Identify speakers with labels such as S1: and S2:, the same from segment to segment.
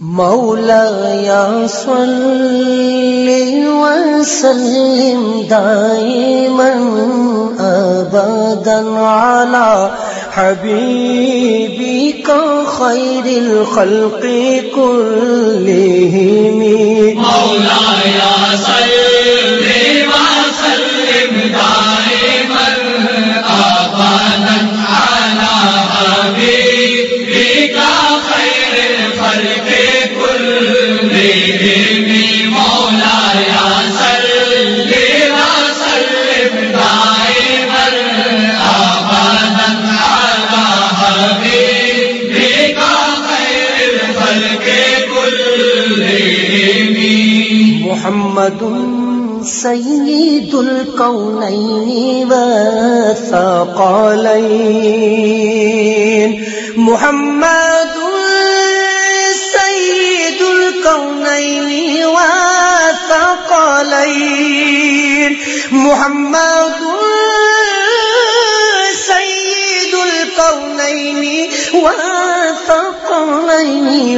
S1: مولا یا صل وسلم دائما ابدا على حبيبك خير الخلق كلهم
S2: مولا یا صل وسلم دائما
S1: سيد الكونين والثقلين محمد سيد الكونين والثقلين محمد سيد الكونين والثقلين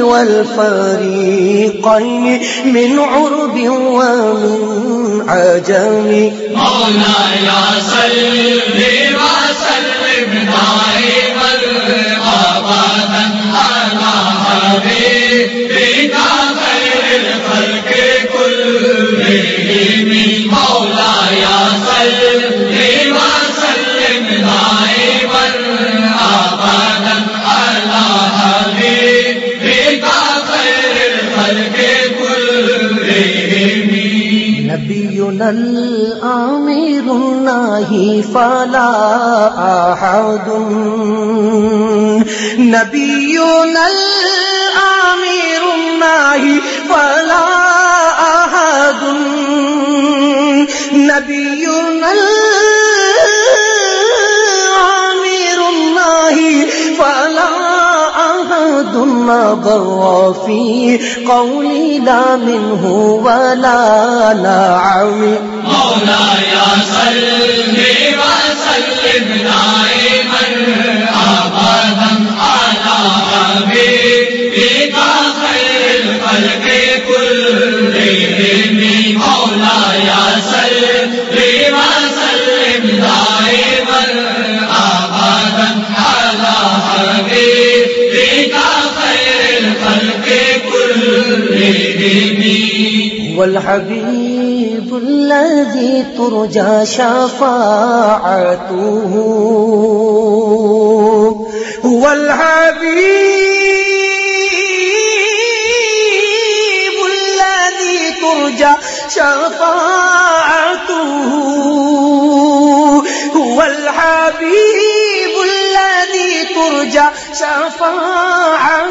S1: والفريقين من عرب ومن عجم
S2: مولا یا صل وسلم دائما
S1: نبينا الآمر الناهي فلا أحد نبينا الآمر الناهي فلا أحد نبينا الآمر الناهي فلا ثم نظر في قولي لا منه ولا نعم.
S2: مولا یا صل وسلم دائما ابدا على حبيبك خير الخلق
S1: هو الذي ترجى شفاعته. هو الحبيب الذي ترجى شفاعته. هو الحبيب الذي ترجى شفاعته.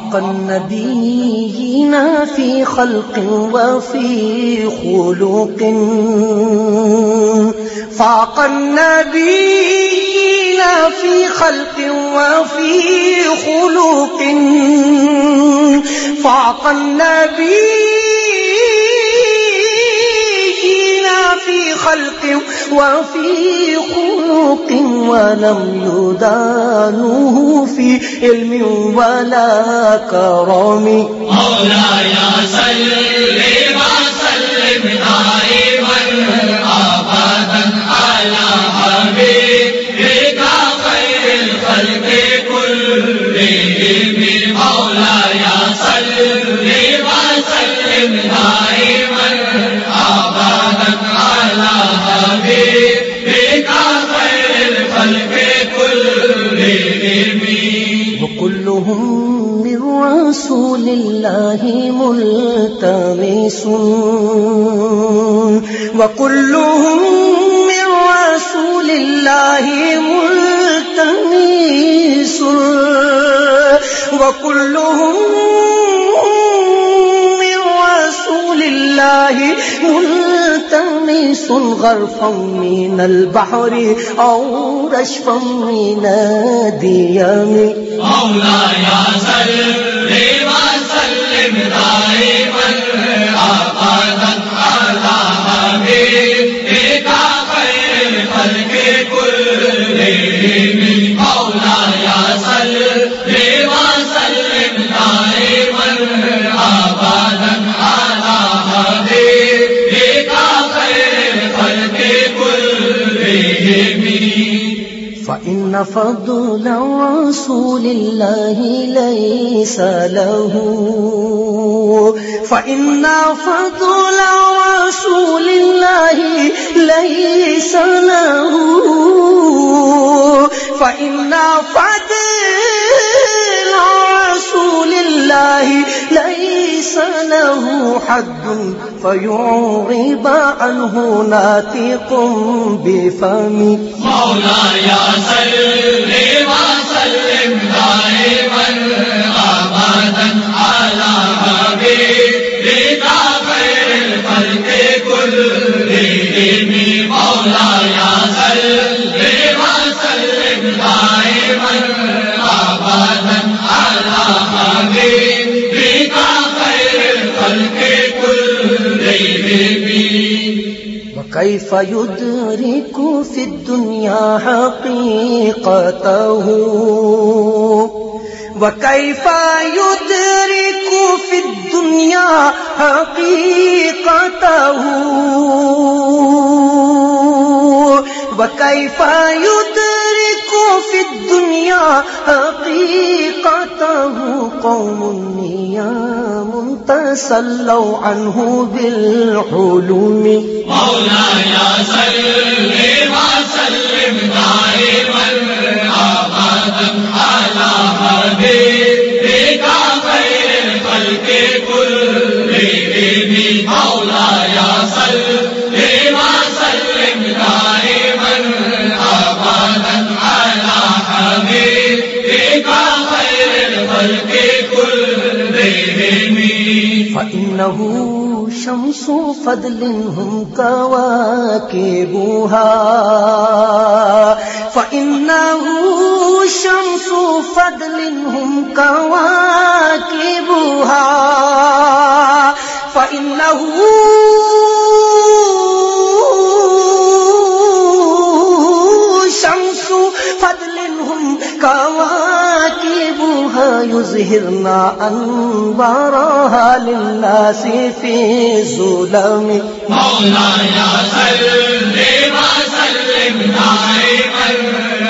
S1: فاق النبيين في خلق وفي خلق. فاق النبيين في خلق وفي خلق. فاق النبيين في خلق وفي خلق ولم يدانوه في علم ولا كرم
S2: مولا
S1: صلي رسول الله ملتمس وكلهم من رسول الله ملتمس وكلهم من رسول الله ملتمس غرفا من البحر أو رشفا من الديام
S2: مولاي صل وسلم
S1: فإن فضل رسول الله ليس له فإن فضل رسول الله ليس له فإن فضل رسول الله ليس له حد فيعرب عنه
S2: مولاي صل وسلم.
S1: وكيف يدرك في الدنيا حقيقته؟ وكيف يدرك في الدنيا حقيقته؟ وكيف يدرك في الدنيا حقيقته؟ قوم نيام منتسلوا عنه بالحلم.
S2: مولاي
S1: فإنه شمس فضل هم كواكبها. فإنه شمس فضل هم كواكبها. فإنه شمس فضل هم كواكبها. يظهرن أنوارها للناس في ظلم۔
S2: مولاي صل وسلم دائما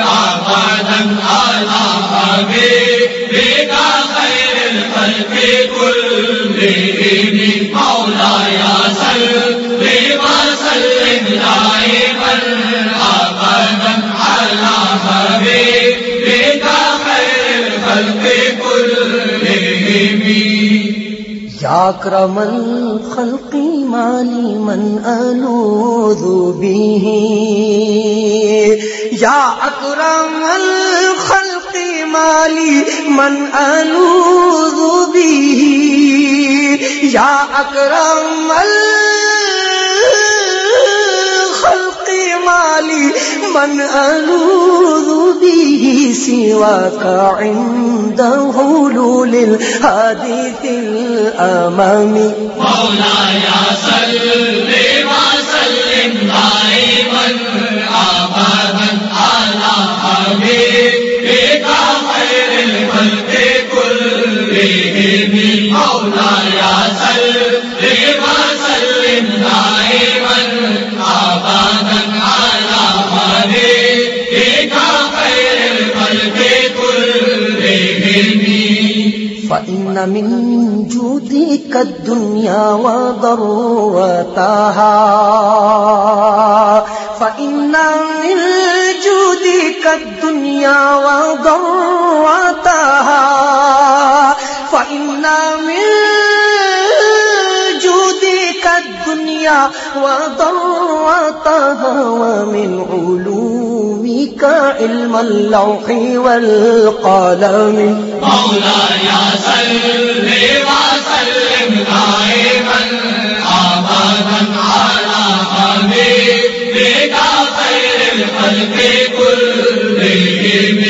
S2: ابدا على حبيبك خير الخلق كلهم مولاي صل وسلم دائما ابدا على حبيبك خير الخلق كلهم
S1: يا أكرم الخلق ما لي من ألوذ به يا أكرم الخلق ما لي من ألوذ به يا أكرم الخلق ما لي من ألوذ به سواك عند حلول الحديث الأمام
S2: مولاي صل وسلم دائما
S1: فإن من جودك الدنيا وضرتها فإن من جودك الدنيا وضرتها فإن من جودك الدنيا وضرتها ومن علومك کا علم اللوح والقلم.
S2: یا صلی وسلم دائما آبادا على حبيبك خير الخلق كلهم.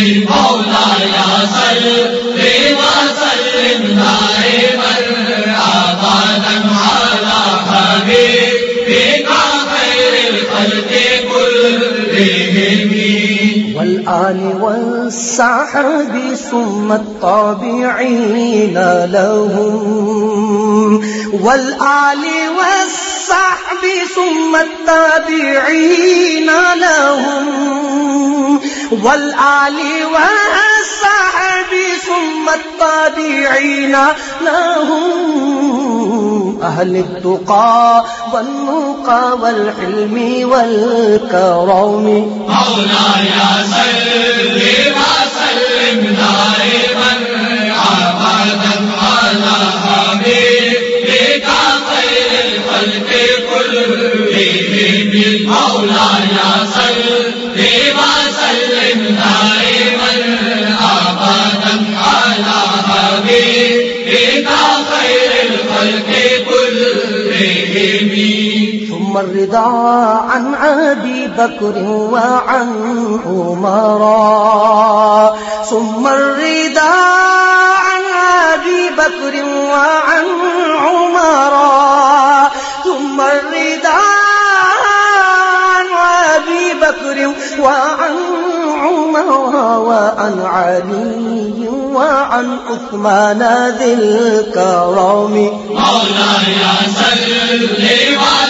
S1: والآل والصحب ثم الطابعين لهم والآل والصحب ثم التابعين لهم والآل والصحب ثم التابعين لهم أهل التقى والنقى والحلم والكرم.
S2: مولاي صل وسلم دائما ابدا على حبيبك خير الخلق كلهم. مولاي صل
S1: الرضا عن أبي بكر وعن عمر. ثم الرضا عن أبي بكر وعن عمر. ثم الرضا عن أبي بكر وعن عمر وعن علي وعن عثمان ذي الكرم.
S2: مولاي صل وسلم.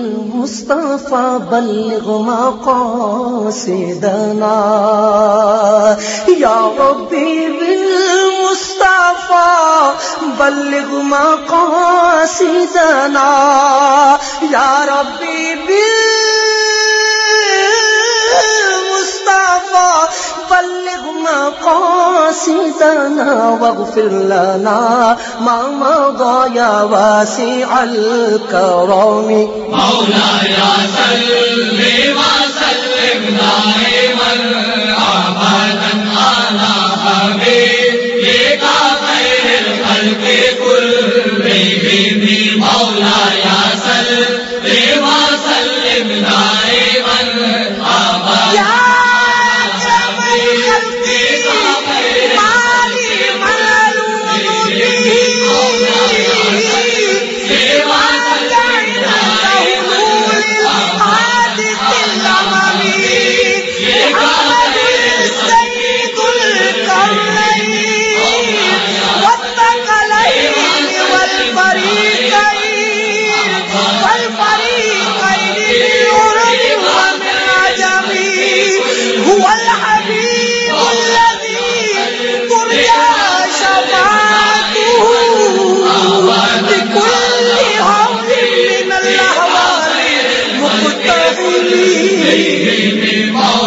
S2: مصطفیٰ بلغ ما قاصدنا یا مولاي صل
S1: بلغ ما قاصدنا یا ربی بلغ مقاصدنا واغفر لنا ما مضى يا واسع الكرم.
S2: مولاي صل
S1: مقتحمين
S2: مولاي